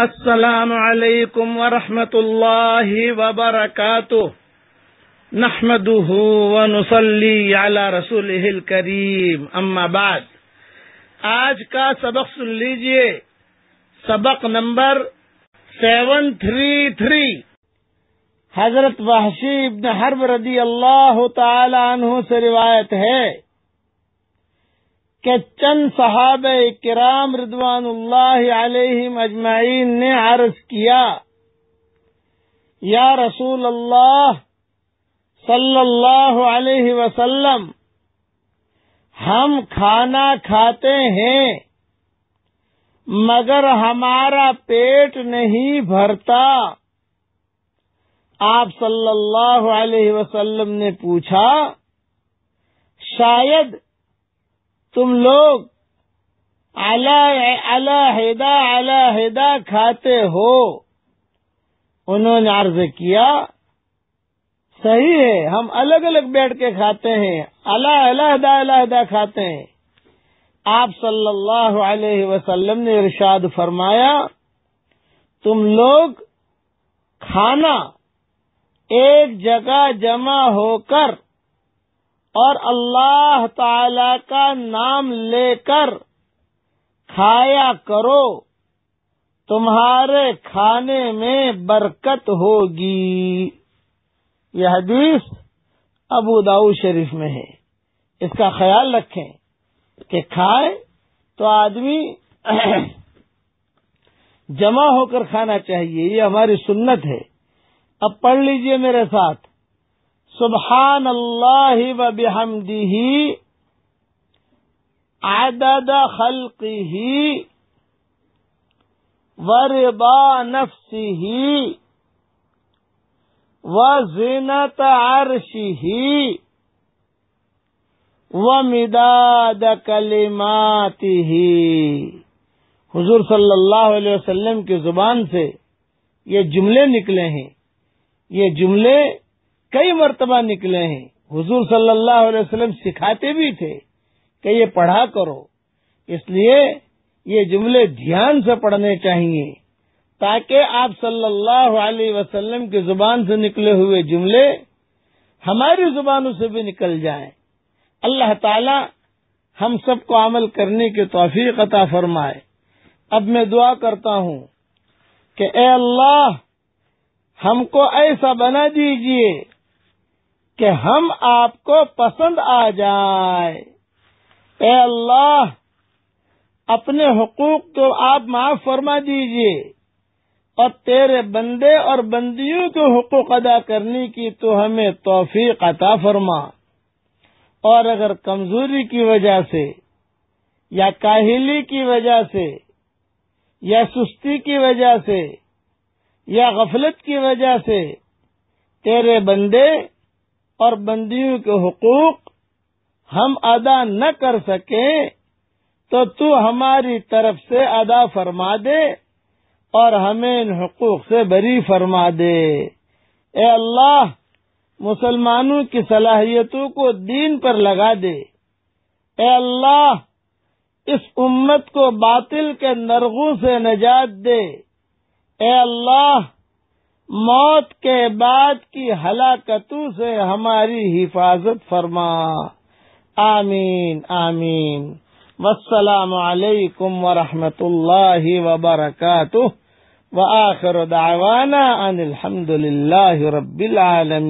السلام علیکم ورحمۃ اللہ وبرکاتہ۔ نحمده ونصلي على رسوله الكريم اما بعد۔ آج کا سبق سن لیجیے۔ سبق نمبر سیون تھری تھری۔ حضرت وحشی ابن حرب رضی اللہ تعالی عنہ سے روایت ہے۔ کہ چند صحاب کرام ردوان اللہ علیہ مجمعین نے عرض کیا، یا رسول اللہ صلی اللہ علیہ وسلم، ہم کھانا کھاتے ہیں، مگر ہمارا پیٹ نہیں بھرتا۔ آپ صلی اللہ علیہ وسلم نے پوچھا، شاید تم لوگ علیحدہ علیحدہ کھاتے ہو۔ انہوں نے عرض کیا، صحیح ہے، ہم الگ الگ بیٹھ کے کھاتے ہیں اللہ علیحدہ علیحدہ کھاتے ہیں۔ آپ صلی اللہ علیہ وسلم نے ارشاد فرمایا، تم لوگ کھانا ایک جگہ جمع ہو کر اور اللہ تعالی کا نام لے کر کھایا کرو، تمہارے کھانے میں برکت ہوگی۔ یہ حدیث ابو داؤ شریف میں ہے۔ اس کا خیال رکھیں کہ کھائے تو آدمی جمع ہو کر کھانا چاہیے، یہ ہماری سنت ہے۔ اب پڑھ لیجیے میرے ساتھ۔ سبحان اللہ و بحمدہ عدد خلقه ورضا نفسه وزنت عرشه ومداد كلماته حضور صلی اللہ علیہ وسلم کی زبان سے یہ جملے نکلے ہیں۔ یہ جملے کئی مرتبہ نکلے ہیں۔ حضور صلی اللہ علیہ وسلم سکھاتے بھی تھے کہ یہ پڑھا کرو۔ اس لیے یہ جملے دھیان سے پڑھنے چاہیے تاکہ آپ صلی اللہ علیہ وسلم کی زبان سے نکلے ہوئے جملے ہماری زبانوں سے بھی نکل جائیں۔ اللہ تعالی ہم سب کو عمل کرنے کی توفیق عطا فرمائے۔ اب میں دعا کرتا ہوں کہ اے اللہ، ہم کو ایسا بنا دیجیے کہ ہم آپ کو پسند آ جائے۔ اے اللہ، اپنے حقوق تو آپ معاف فرما دیجیے، اور تیرے بندے اور بندیوں کے حقوق ادا کرنے کی تو ہمیں توفیق عطا فرما۔ اور اگر کمزوری کی وجہ سے یا کاہلی کی وجہ سے یا سستی کی وجہ سے یا غفلت کی وجہ سے تیرے بندے اور بندیوں کے حقوق ہم ادا نہ کر سکیں تو تو ہماری طرف سے ادا فرما دے اور ہمیں ان حقوق سے بری فرما دے۔ اے اللہ، مسلمانوں کی صلاحیتوں کو دین پر لگا دے۔ اے اللہ، اس امت کو باطل کے نرغوں سے نجات دے۔ اے اللہ موت کے بعد کی ہلاکتوں سے ہماری حفاظت فرما۔ آمین آمین۔ والسلام علیکم ورحمۃ اللہ وبرکاتہ۔ وآخر دعوانا ان الحمد للہ رب العالمین۔